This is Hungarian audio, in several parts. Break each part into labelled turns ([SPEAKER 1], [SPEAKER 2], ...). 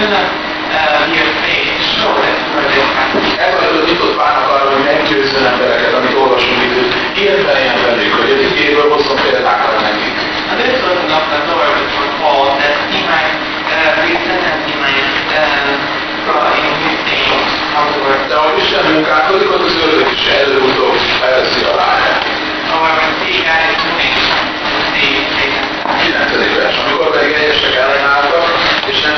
[SPEAKER 1] gonna uh, your faith show that for
[SPEAKER 2] the Ezzel nyitott válnak arra, hogy meggyőzzön embereket, amit olvasunk itt, érveljen velük, hogy az igéből hozzon példákat nekik.
[SPEAKER 1] And this opened up the door for Paul that he might uh, present and he might uh, in his name how the word.
[SPEAKER 2] De ahogy Isten munkálkodik, ott az ördög is előbb-utóbb elveszi a lányát.
[SPEAKER 1] However, he got his name.
[SPEAKER 2] 9. vers, amikor pedig egyesek ellenállnak,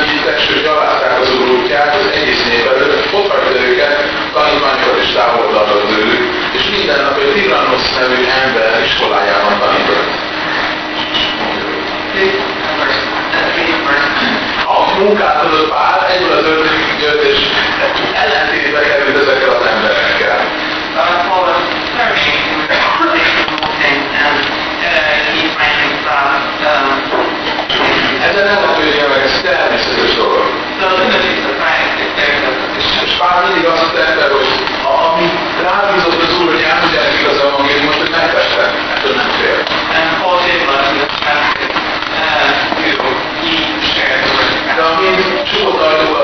[SPEAKER 2] említett, sőt találták az úr útját az egész nép előtt, ott hagyta őket, tanítványokat is távol tartott tőlük, és minden nap egy Tigranos nevű ember iskolájában tanított. A munkálkodott Pál egyből az történik jött, és ellentétbe került ezekkel az emberekkel. Ezen nem
[SPEAKER 1] lehet, hogy de az a
[SPEAKER 2] És Pál mindig azt tette, hogy a, ami rábízott az Úr, hogy elmondják igaz evangéliumot, hogy megtette, ettől nem fél. Nem, azért van, hogy nem. De amint csukokartó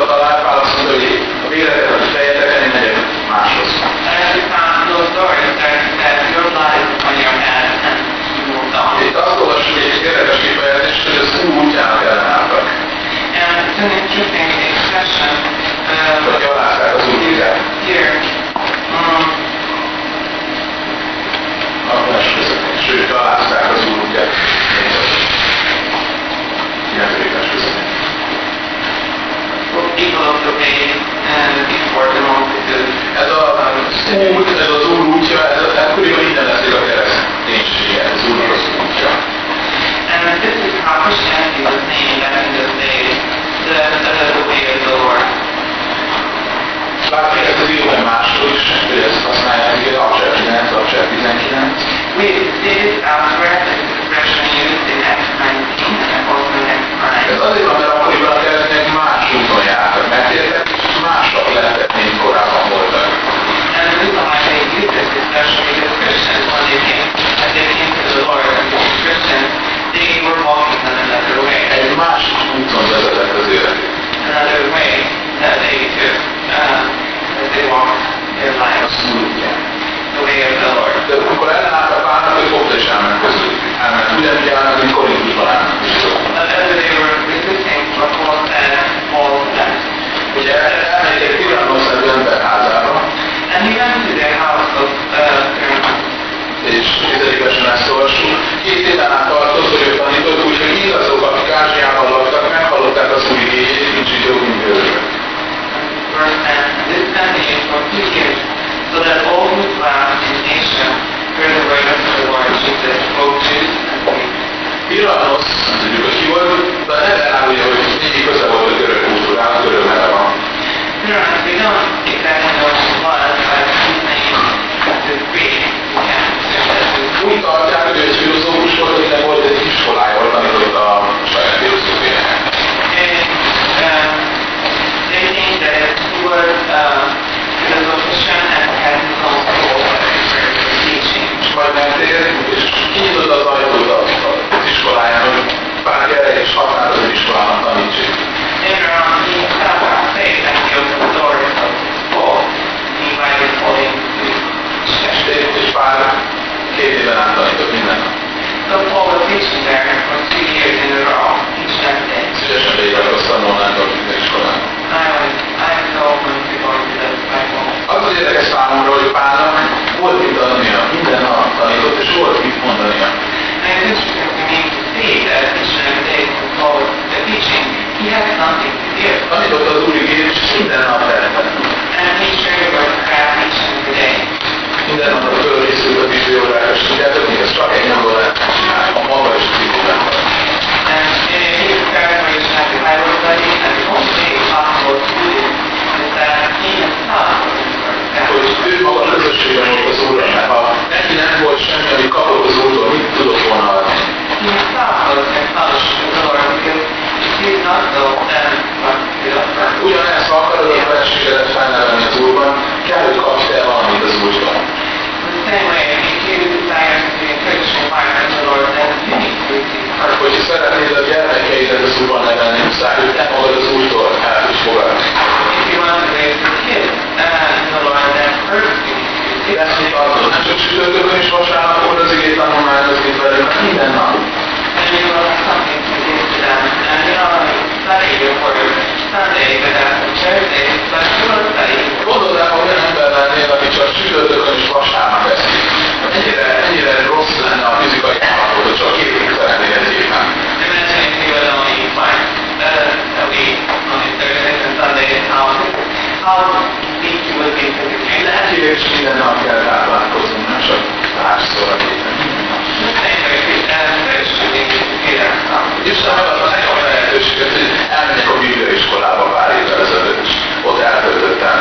[SPEAKER 2] elmegyek a bibliaiskolába pár évvel ezelőtt, ott eltöltöttem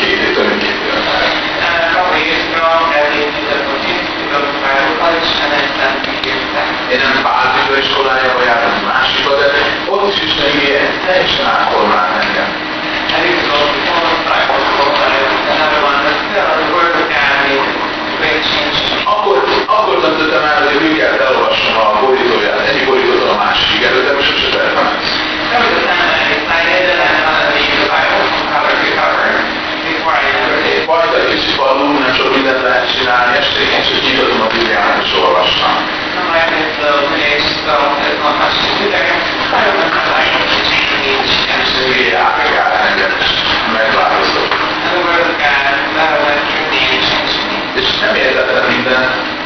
[SPEAKER 2] két év, több mint két évet. Én nem pár bibliaiskolájába jártam másikba, de ott is Isten igéje teljesen átformált engem. Akkor, akkor döntöttem el, hogy mindjárt elolvasom a borítóját, egyik borítóját másik. Erről te most
[SPEAKER 1] mit elvársz? Volt
[SPEAKER 2] egy kicsi falu, nem sok mindent lehet csinálni, esténként csak nyitom a Bibliát, és
[SPEAKER 1] olvassam. Megváltozott.
[SPEAKER 2] És nem értettem mindent,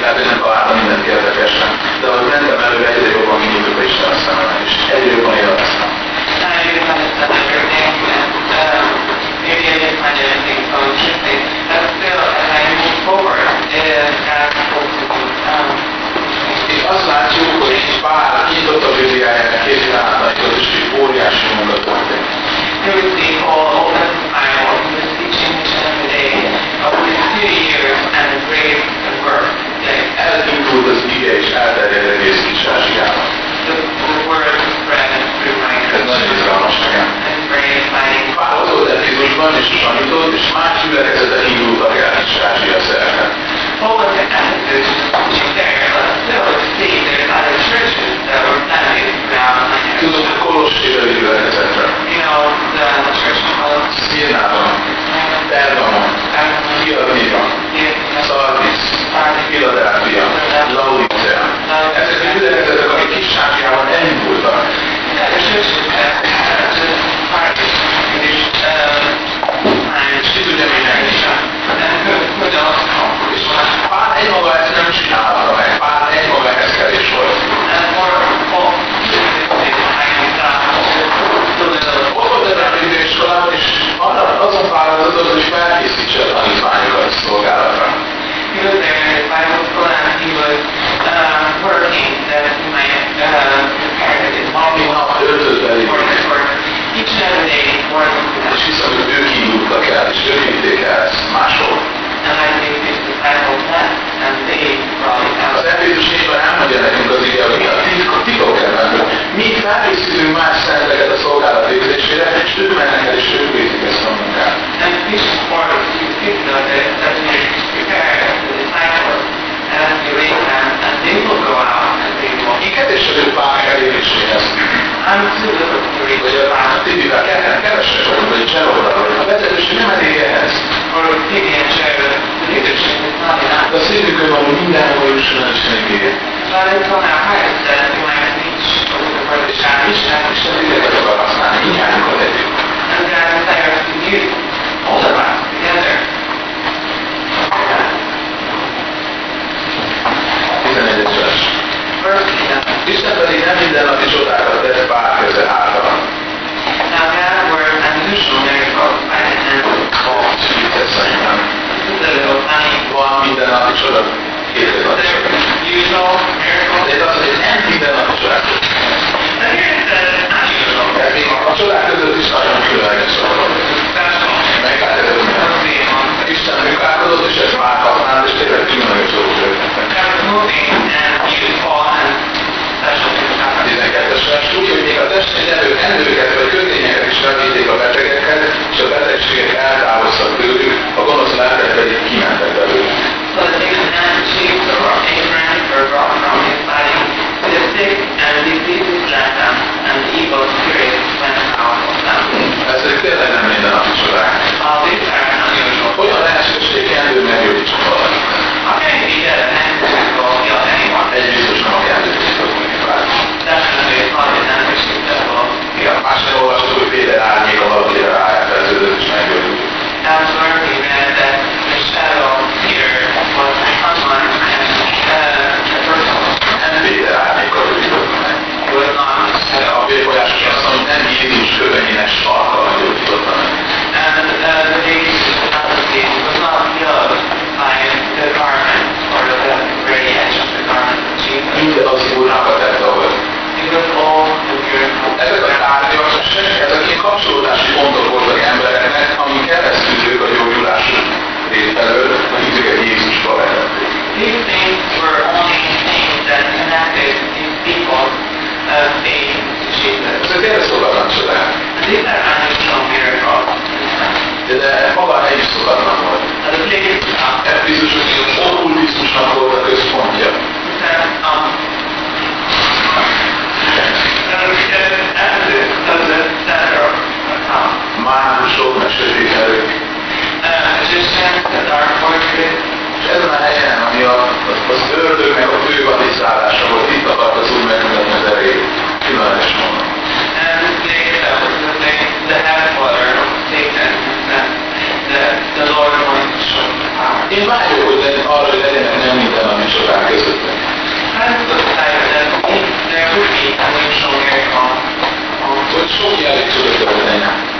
[SPEAKER 2] lehet, hogy nem találtam mindent érdekesen, de ahogy mentem előre, egyre jobban kinyílik a Isten szemem is. Egyre jobban élveztem.
[SPEAKER 1] Nagyon jobban összevetődnék, mert maybe I just find it um, interesting. But still, as I move forward, it has focuses um,
[SPEAKER 2] Itt azt látjuk, hogy Pál nyitotta a Bibliáját két pillanatra, és
[SPEAKER 1] is,
[SPEAKER 2] hogy mágusok,
[SPEAKER 1] mesterségelők.
[SPEAKER 2] És ezen a helyen, ami a, az, az ördögnek a fő vadizállása volt, itt akart az Úr megmutatni az erejét. Különleges módon. Én vágyok, hogy legyen, arra, hogy legyenek nem minden, ami csodák közöttek.
[SPEAKER 1] Hát,
[SPEAKER 2] hogy sok jelét csoda történjen.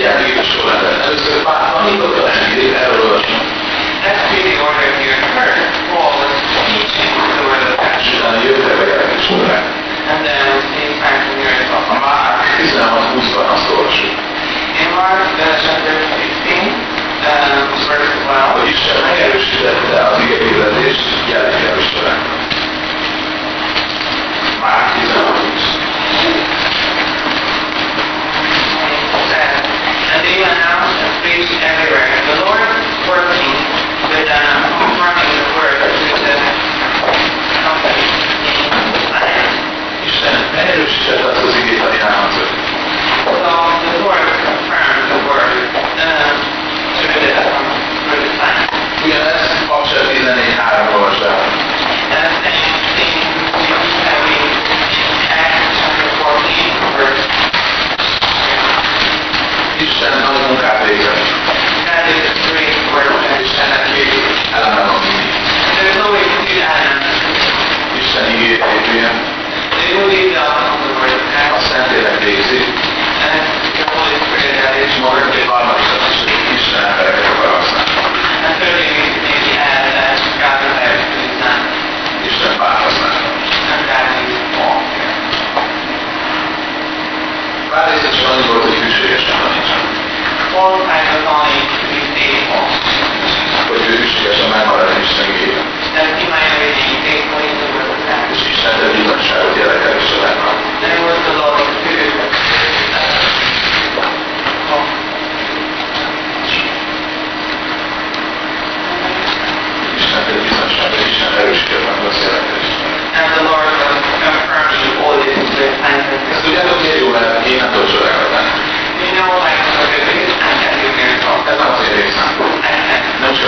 [SPEAKER 2] így elvégül sorrendet. Először bátlanított a rendjét erről.
[SPEAKER 1] That's the word of And then
[SPEAKER 2] you.
[SPEAKER 1] In chapter verse 12.
[SPEAKER 2] Hogy Isten megerősítette az igényületést jelenjelő során.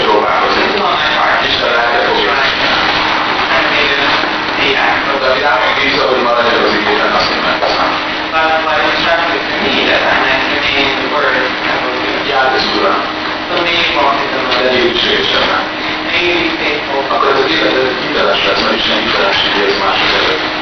[SPEAKER 1] próbálkozni. Már
[SPEAKER 2] Isten
[SPEAKER 1] lelke
[SPEAKER 2] fogja. De mi ránk bízza, hogy hát maradjon az igében, azt én megteszem.
[SPEAKER 1] Járj Uram! Legyél ügységesebben!
[SPEAKER 2] Akkor ez a hiteles lesz, mert Isten hiteles, hogy ez mások előtt.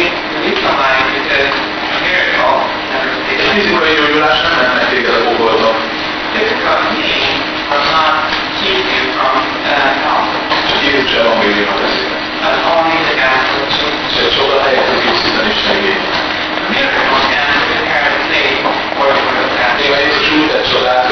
[SPEAKER 1] én visszamáig a
[SPEAKER 2] fizikai gyógyulás nem lenne téged a pokolban.
[SPEAKER 1] Physical healing does not keep you from Stílus
[SPEAKER 2] sem a médium beszél.
[SPEAKER 1] But only the gospel changes.
[SPEAKER 2] És a csoda helyett a kisztítani is
[SPEAKER 1] megél. Miracles can prepare the way for the
[SPEAKER 2] Jézus úgy tett csodát,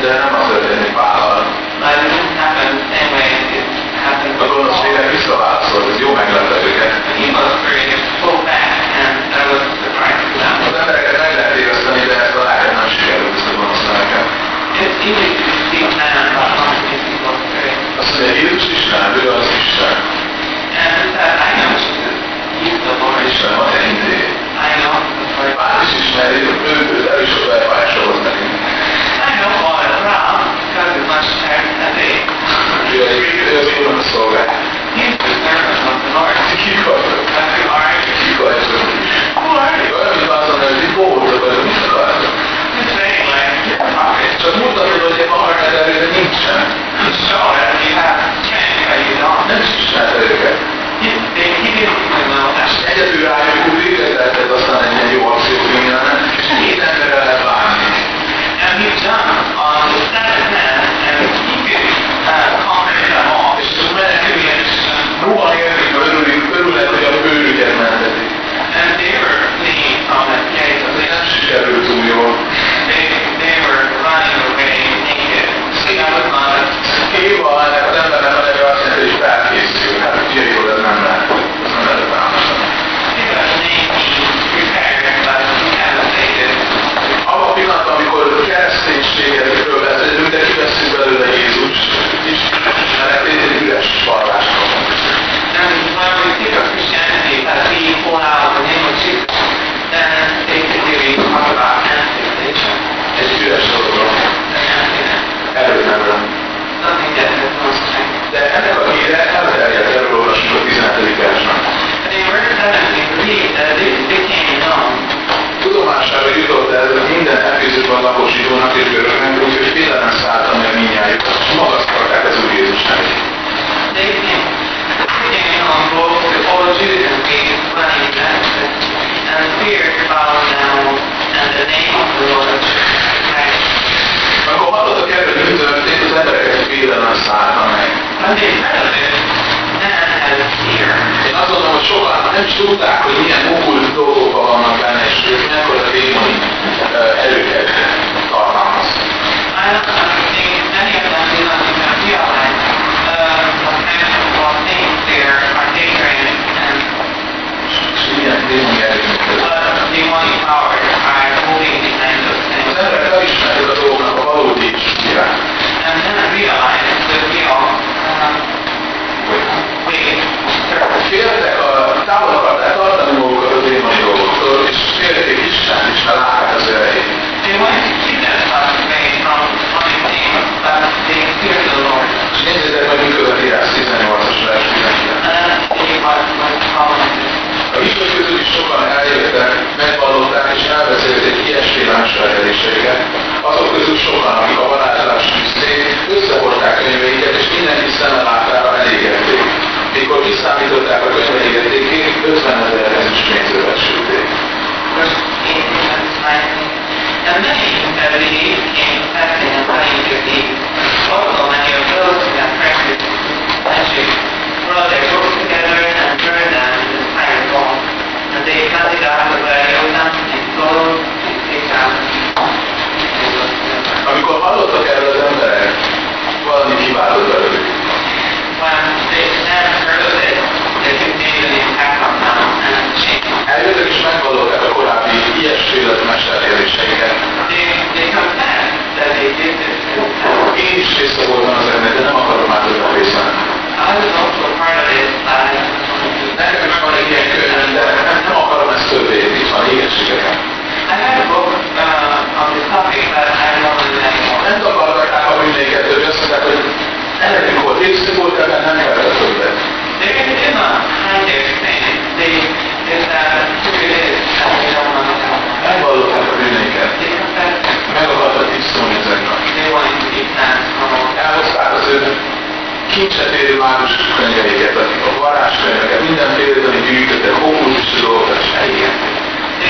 [SPEAKER 2] de nem az történik vállal. A gonosz félek visszaválaszol, ez jó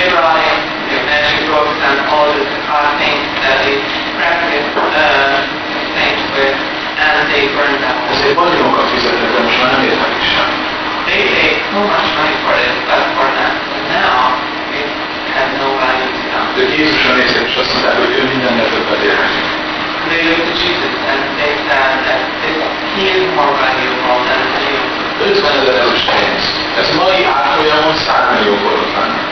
[SPEAKER 1] They brought in magic books and all the odd things that they practiced uh, things with, and they burned them.
[SPEAKER 2] Ezért vagyonokat fizetnek, de most már nem értek is.
[SPEAKER 1] They paid so much money for this, but for them, now it has no value to them.
[SPEAKER 2] De Jézusra néztek, és azt mondták, hogy ő mindennél többet ér nekünk.
[SPEAKER 1] They looked to Jesus and they said that this, he is more valuable than any of them.
[SPEAKER 2] 50 ezer ezüst pénz. Ez mai árfolyamon 100 millió forint lenne.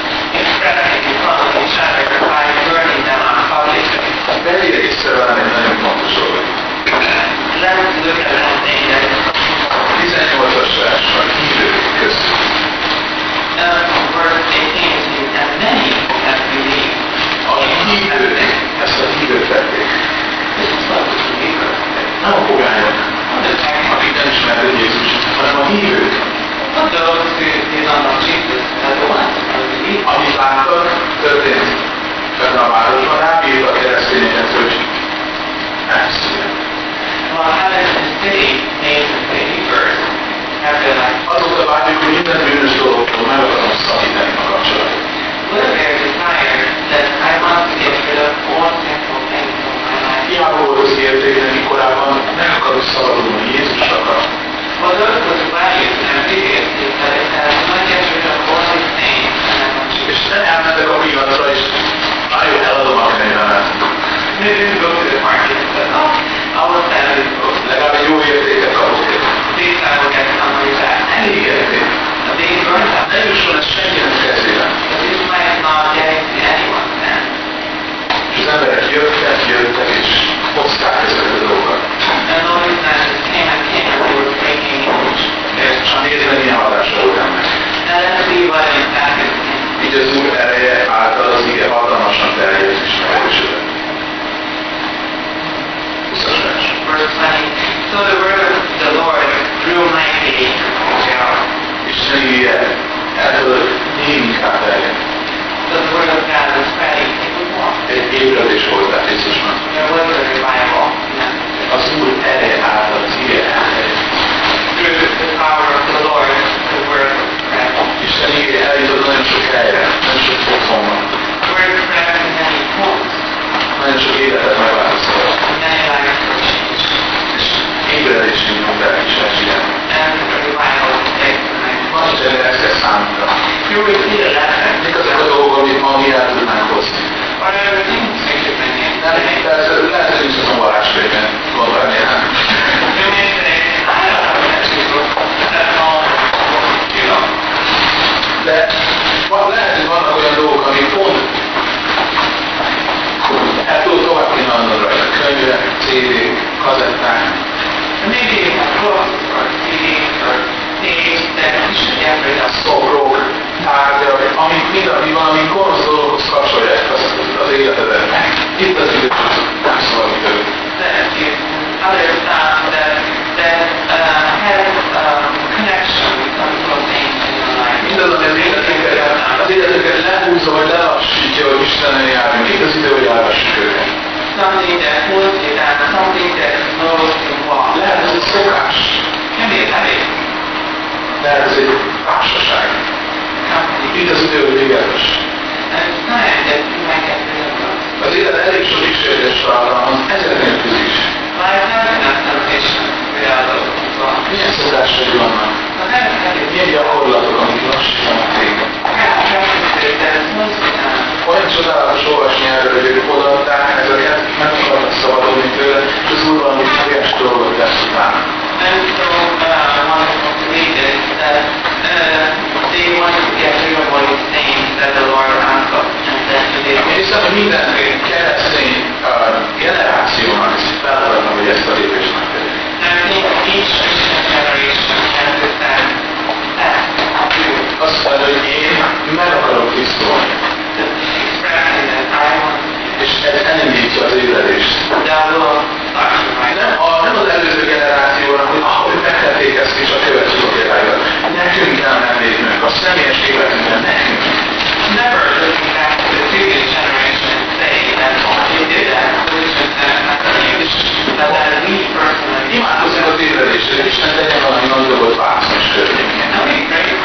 [SPEAKER 2] Lei deve essere veramente molto soli. Lei
[SPEAKER 1] So the word of the Lord grew mightily in Israel.
[SPEAKER 2] Isten igéje eltől még inkább.
[SPEAKER 1] So the word of God was spreading. It was more.
[SPEAKER 2] Egy ébredés volt Efészusban.
[SPEAKER 1] There was a revival. Yeah.
[SPEAKER 2] Az Úr ereje által az ige elterjedt.
[SPEAKER 1] Through the power of the Lord, the word was spread.
[SPEAKER 2] Isten igéje eljutott nagyon sok helyre, nagyon sok otthonban.
[SPEAKER 1] The word spread to many homes.
[SPEAKER 2] Nagyon sok életet megváltoztatott.
[SPEAKER 1] Many lives
[SPEAKER 2] ébredésünk mondták is
[SPEAKER 1] place.
[SPEAKER 2] Mondja el ezt
[SPEAKER 1] it after.
[SPEAKER 2] Mik azok a dolgok, amit ma mi el tudnánk hozni? Nem, persze lehet, hogy nincs azon varázskönyvben, gondolni
[SPEAKER 1] know.
[SPEAKER 2] De van, lehet, hogy vannak olyan dolgok, amik pont el tudod tovább kínálnod rajta. Könyvek, CD-k, kazetták
[SPEAKER 1] megírnak klasszikukat, igényeket, néznek, és nyelven a
[SPEAKER 2] szobrok, tárgyak, amik mind, ami valami gonosz dologhoz kapcsolják az, az életedet.
[SPEAKER 1] Itt az idő, nem szóval idő. Lehet írni. Others, um,
[SPEAKER 2] the, the uh, have
[SPEAKER 1] um, connection with some
[SPEAKER 2] things in your life.
[SPEAKER 1] Mindaz, ami az életünket, az életünket
[SPEAKER 2] lehúzza, vagy lelassítja, hogy Istennel járunk. Itt az idő, hogy
[SPEAKER 1] elvessük őket. Something that mert ez egy társaság. Hát itt
[SPEAKER 2] az idő, hogy igenis. Az élet elég sok kísértést tartalmaz, ezek nélkül is. Milyen szokásai vannak? Milyen gyakorlatok, amik lassítanak téged? Olyan csodálatos olvasni erről, hogy ők odaadták, ezeket meg akarnak szabadulni tőle, és az Úr valami óriási dolgot tesz utána.
[SPEAKER 1] Nem tudom, said, uh, they wanted to get rid of all these things that the Lord wants us and then they
[SPEAKER 2] Viszont mindenféle keresztény hogy ezt a lépést
[SPEAKER 1] megtegyük. I think each Christian generation has this task to do.
[SPEAKER 2] Azt mondja, hogy az ébredést. Nem, a, nem az előző generációra, hogy tették ezt is a következő példára. Nekünk nem lennék a személyes életünkben, nekünk.
[SPEAKER 1] Never looking back to the previous generation and saying that oh, they did that, solutions that as not used, but that we personally...
[SPEAKER 2] Imádkozzunk az évedésre, Isten tegyen valami nagyobbat vásznos környéken. Ami
[SPEAKER 1] great